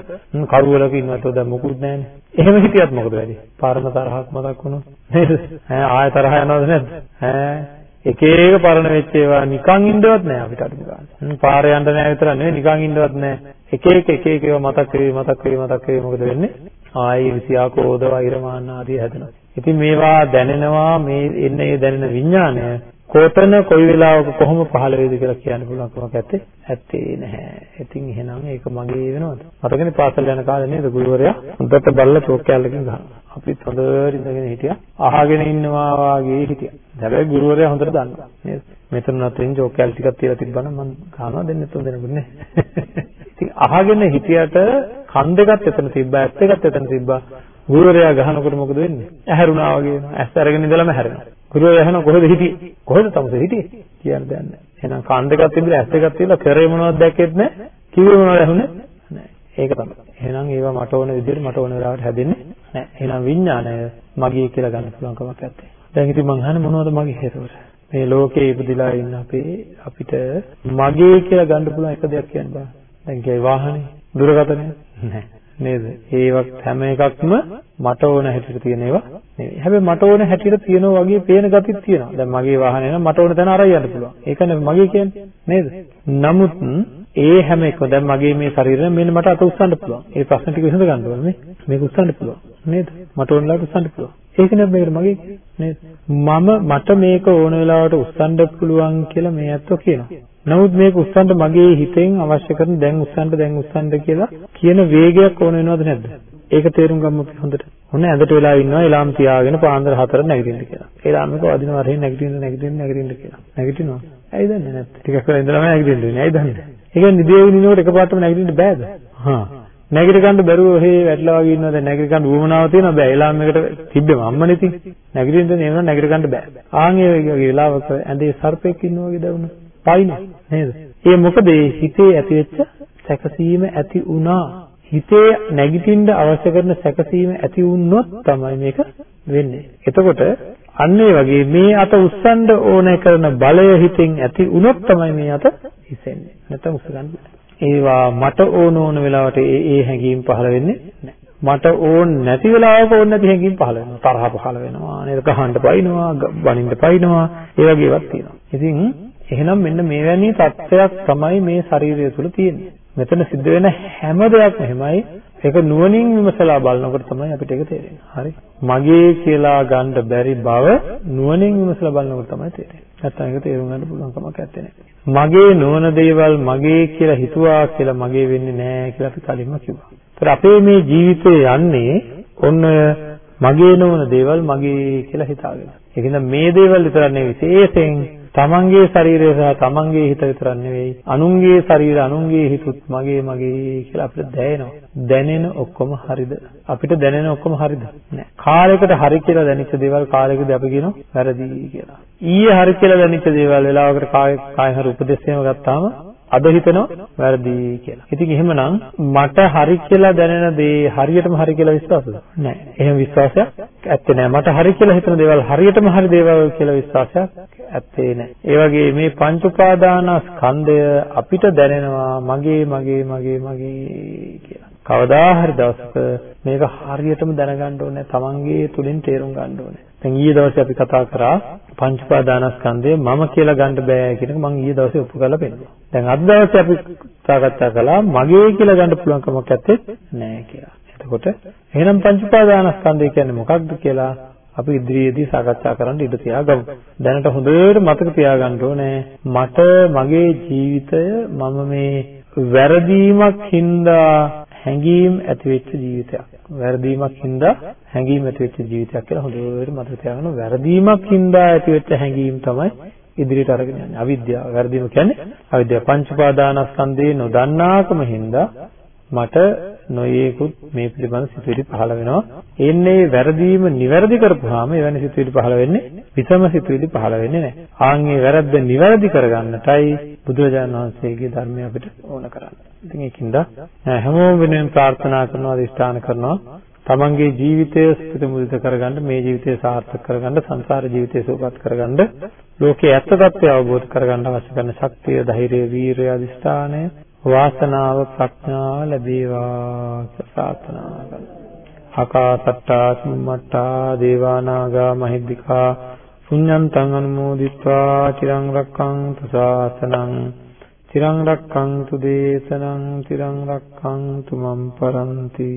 කරුවලක ඉන්නකොට දැන් මොකුත් නැහැනේ. එහෙම හිටියත් මොකද වෙන්නේ? පරණ තරහක් මතක් වුණොත් නේද? ඈ ආය තරහ යනවද නැද්ද? ඈ එක එක පරණ වෙච්ච ඒවා නිකන් ඉන්නවත් නෑ අපිට අඩු ගන්න. පාර යන්න නෑ විතර නෙවෙයි නිකන් ඉන්නවත් නෑ. එක එක එක එක ඒවා මතක් වෙවි මතක් වෙවි මතක් වෙවි මොකද වෙන්නේ? ආයි විසියා කෝධ වෛරමාන ආදී හැදෙනවා. ඉතින් මේවා දැනෙනවා මේ එන්නේ දැනෙන විඥානය කොතන කොයි වෙලාවක කොහොම පහළ වේද කියලා කියන්න පුළුවන් කමක් නැත්තේ ඇත්තේ නැහැ. ඉතින් එහෙනම් ඒක මගේ වෙනවද? මතකනේ පාසල් යන කාලේ නේද ගුරුවරයා හොඳට බල්ල චෝක් කැල්ලකින් ගහනවා. අපිත් හොඳට ඉඳගෙන හිටියා. අහගෙන ඉන්නවා වාගේ හිටියා. හැබැයි ගුරුවරයා හොඳට දන්නවා නේද? මෙතන නතරින් චෝක් කැල් ටිකක් තියලා තිබ්බනම් මම ගහනවා දෙන්න තුන් දෙනෙකුට නේ. ඉතින් අහගෙන හිටියට කන් දෙකත් එතන තිබ්බා, ඇස් දෙකත් එතන තිබ්බා. ගුරුවරයා ගහනකොට මොකද වෙන්නේ? ඇහැරුණා වගේ වෙනවා. ඇස් අරගෙන ඉඳලම හැරෙනවා. ගුරුවරයා අහනවා කොහෙද හිටියේ? කොහෙද තමස හිටියේ? කියන්න දෙයක් නැහැ. එහෙනම් කන් දෙකක් තිබිලා ඇස් දෙකක් තියලා කරේ මොනවද දැක්කෙත් නැහැ. කිව්වේ මොනවද ඇහුනේ? නැහැ. ඒක තමයි. එහෙනම් ඒවා මට ඕන විදිහට මට ඕන වෙලාවට හැදෙන්නේ නැහැ. එහෙනම් විඥාණය මගේ කියලා ගන්න පුළුවන් කමක් නැත්තේ. දැන් ඉතින් මං අහන්නේ මොනවද මගේ හේතුව? මේ ලෝකේ ඉපදිලා ඉන්න අපේ අපිට මගේ කියලා ගන්න පුළුවන් එක දෙයක් කියන්න බෑ. දැන් කිය වාහනේ දුරකථනය නැහැ. නේද? ඒවත් හැම එකක්ම මට ඕන හැටියට තියෙන ඒවා නෙවෙයි. හැබැයි මට ඕන හැටියට තියෙනවා වගේ පේන ගතිත් තියෙනවා. දැන් මගේ වාහනේ නම් මට ඕන තැන අරයි යන්න පුළුවන්. ඒක නෙවෙයි මගේ කියන්නේ. නේද? නමුත් ඒ හැම එකම දැන් මගේ මේ ශරීරය මෙන්න මට අත උස්සන්න පුළුවන්. ඒ ප්‍රශ්න ටික විසඳ ගන්න ඕනේ. මේක උස්සන්න පුළුවන්. නේද? මට ඕන ලාට උස්සන්න පුළුවන්. ඒක නෙවෙයි මේකට මගේ නේද? මම මට මේක ඕන වෙලාවට උස්සන්න පුළුවන් කියලා මේ ඇත්තෝ කියනවා. නමුත් මේක උස්සන්න මගේ හිතෙන් අවශ්‍ය කරන දැන් උස්සන්න දැන් උස්සන්න කියලා කියන වේගයක් ඕන වෙනවද නැද්ද? ඒක තේරුම් ගමු අපි හොඳට. ඔන්න ඇඳට වෙලා ඉන්නවා එලාම් තියාගෙන පාන්දර 4 නැගිටින්න කියලා. එලාම් එක වදිනවා රහින් නැගිටින්න නැගිටින්න නැගිටින්න කියලා. නැගිටිනවා. ඇයි දන්නේ නැත්තේ? ටිකක් වෙලා ඉඳලාම නැගිටින්න වෙන්නේ. ඇයි දන්නේ? ඒක නිදේවි නිනකොට එකපාරටම නැගිටින්න බෑද? හා. නැගිට ගන්න බැරුව ඔහේ වැටලා වගේ ඉන්නවද නැගිට ගන්න උවමනාව තියෙනවා බෑ එලාම් එකට තිබ්බම අම්මනේ ඉතින් නැගිටින්න නේ එනවා නැගිට ගන්න බෑ. ආන් ඒ වගේ වෙලාවක ඇඳේ සර්පෙක් ඉන්නවා වගේ දැනුණා. පයින් නේද? ඒ මොකද ඒ හිතේ ඇතිවෙච්ච සැකසීම ඇති වුණා. හිතේ නැගිටින්න අවශ්‍ය කරන සැකසීම ඇති වුණොත් තමයි මේක වෙන්නේ. එතකොට අන්න ඒ වගේ මේ අත උස්සන්න ඕන කරන බලය හිතෙන් ඇති වුණොත් තමයි මේ අත හිසෙන්නේ. නැත්නම් උස්ස ගන්න බෑ. ඒවා මට ඕන ඕන වෙලාවට ඒ ඒ හැඟීම් පහළ වෙන්නේ නැහැ. මට ඕන නැති වෙලාවක ඕන නැති හැඟීම් පහළ වෙනවා. තරහ පහළ වෙනවා. නේද? ගහන්න පයින්නවා, බනින්න පයින්නවා. ඒ වගේ ඒවාත් තියෙනවා. ඉතින් එහෙනම් මෙන්න මේවැනි தත්ත්වයක් තමයි මේ ශරීරය තුළ තියෙන්නේ. මෙතන සිද්ධ වෙන හැම දෙයක්ම එහෙමයි. ඒක නුවණින් විමසලා බලනකොට තමයි අපිට ඒක තේරෙන්නේ. හරි. මගේ කියලා ගන්න බැරි බව නුවණින් විමසලා බලනකොට තමයි තේරෙන්නේ. නැත්තම් ඒක තේරුම් ගන්න පුළුවන් කමක් නැත්තේ නේ. මගේ නොවන දේවල් මගේ කියලා හිතුවා කියලා මගේ වෙන්නේ නැහැ කියලා අපි කලින්ම කිව්වා. ඒතර අපේ මේ ජීවිතේ යන්නේ ඔන්න මගේ නොවන දේවල් මගේ කියලා හිතාගෙන. ඒකින්ද මේ දේවල් විතර නෙවෙයි විශේෂයෙන් තමන්ගේ ශරීරය සහ තමන්ගේ හිත විතරක් නෙවෙයි අනුන්ගේ ශරීර අනුන්ගේ හිතුත් මගේ මගේ කියලා අපිට දැනෙනවා. දැනෙන ඔක්කොම හරිද? අපිට දැනෙන ඔක්කොම හරිද? නෑ. කාලයකට හරි කියලා දැනෙච්ච දේවල් කාලයකදී අපි කියනවා වැරදි කියලා. ඊයේ හරි කියලා දැනෙච්ච දේවල් වෙලාවකට කාය කාය හරි උපදේශයම ගත්තාම අද හිතනවා වැරදි කියලා. ඉතින් එහෙමනම් මට හරි කියලා දැනෙන දේ හරියටම හරි කියලා විශ්වාසද? නැහැ. එහෙම විශ්වාසයක් ඇත්තේ නැහැ. මට හරි කියලා හිතන දේවල් හරියටම හරි දේවල් කියලා විශ්වාසයක් ඇත්තේ නැහැ. ඒ වගේ මේ පංච උපාදානස්කන්ධය අපිට දැනෙනවා මගේ මගේ මගේ මගේ කියලා. කවදා හරි දවසක මේක හරියටම දැනගන්න ඕනේ. තමන්ගේ තුලින් තේරුම් ගන්න ඕනේ. දැන් ඊයේ දවසේ අපි කතා කරා පංච උපාදානස්කන්ධය මම කියලා ගන්න බෑ කියන එක මම ඊයේ දවසේ ඔප්පු කරලා පෙන්නනවා. දැන් අද දවසේ අපි සාකච්ඡා කළා මගේ කියලා ගන්න පුළුවන් කමක් නැත්තේ නෑ කියලා. එතකොට එහෙනම් පංච උපාදානස්කන්ධය කියන්නේ මොකක්ද කියලා අපි ඉදිරියේදී සාකච්ඡා කරන්න ඉඩ තියාගමු. දැනට හොඳට මතක තියාගන්න ඕනේ මට මගේ ජීවිතය මම මේ වැරදීමක් හින්දා හැඟීම් ඇති වෙච්ච ජීවිතයක්. වැරදීමක් හින්දා හැඟීම් ඇති වෙච්ච ජීවිතයක් කියලා හොඳට මතක තියාගන්න. වැරදීමක් හින්දා ඇති වෙච්ච හැඟීම් තමයි ඉදිරියට අරගෙන යන්නේ. අවිද්‍යාව. වැරදීම කියන්නේ අවිද්‍යාව. පංච පාදානස්කන්ධේ නොදන්නාකම හින්දා මට නොයේකුත් මේ පිළිබඳ සිතුවිලි පහළ වෙනවා. එන්නේ වැරදීම නිවැරදි කරපුවාම එවැනි සිතුවිලි පහළ වෙන්නේ විසම සිතුවිලි පහළ වෙන්නේ නැහැ. ආන්ගේ වැරද්ද නිවැරදි කරගන්නටයි බුදුරජාණන් වහන්සේගේ ධර්මය අපිට ඕන කරන්නේ. ඉතින් ඒකින්ද? හැමෝම වෙනුවෙන් ප්‍රාර්ථනා කරනවා දිස්ථාන කරනවා. තමන්ගේ ජීවිතය සුපිත මුදිත කරගන්න මේ ජීවිතය සාර්ථක කරගන්න සංසාර ජීවිතය සුවපත් කරගන්න ලෝකයේ ඇත්ත తත්ත්වය අවබෝධ කරගන්න අවශ්‍ය කරන ශක්තිය ධෛර්යය වීරය අධිෂ්ඨානය වාසනාව ප්‍රඥාව ලැබේවා කියලා ප්‍රාර්ථනා කරනවා. ආකාසට්ටා සුම්මට්ටා දේවානාගා මහිද්దికා පුඤ්ඤන්තං අනුමෝදිත්වා චිරං රක්ඛන්තු සාසනං චිරං රක්ඛන්තු දේශනං චිරං රක්ඛන්තු මම් පරන්ති